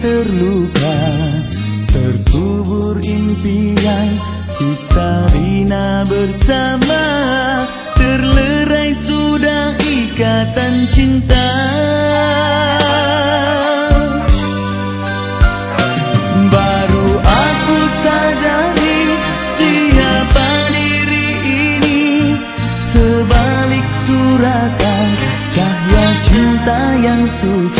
terluka. Terkubur impian kita bina bersama. Terlerai sudah ikatan cinta soon.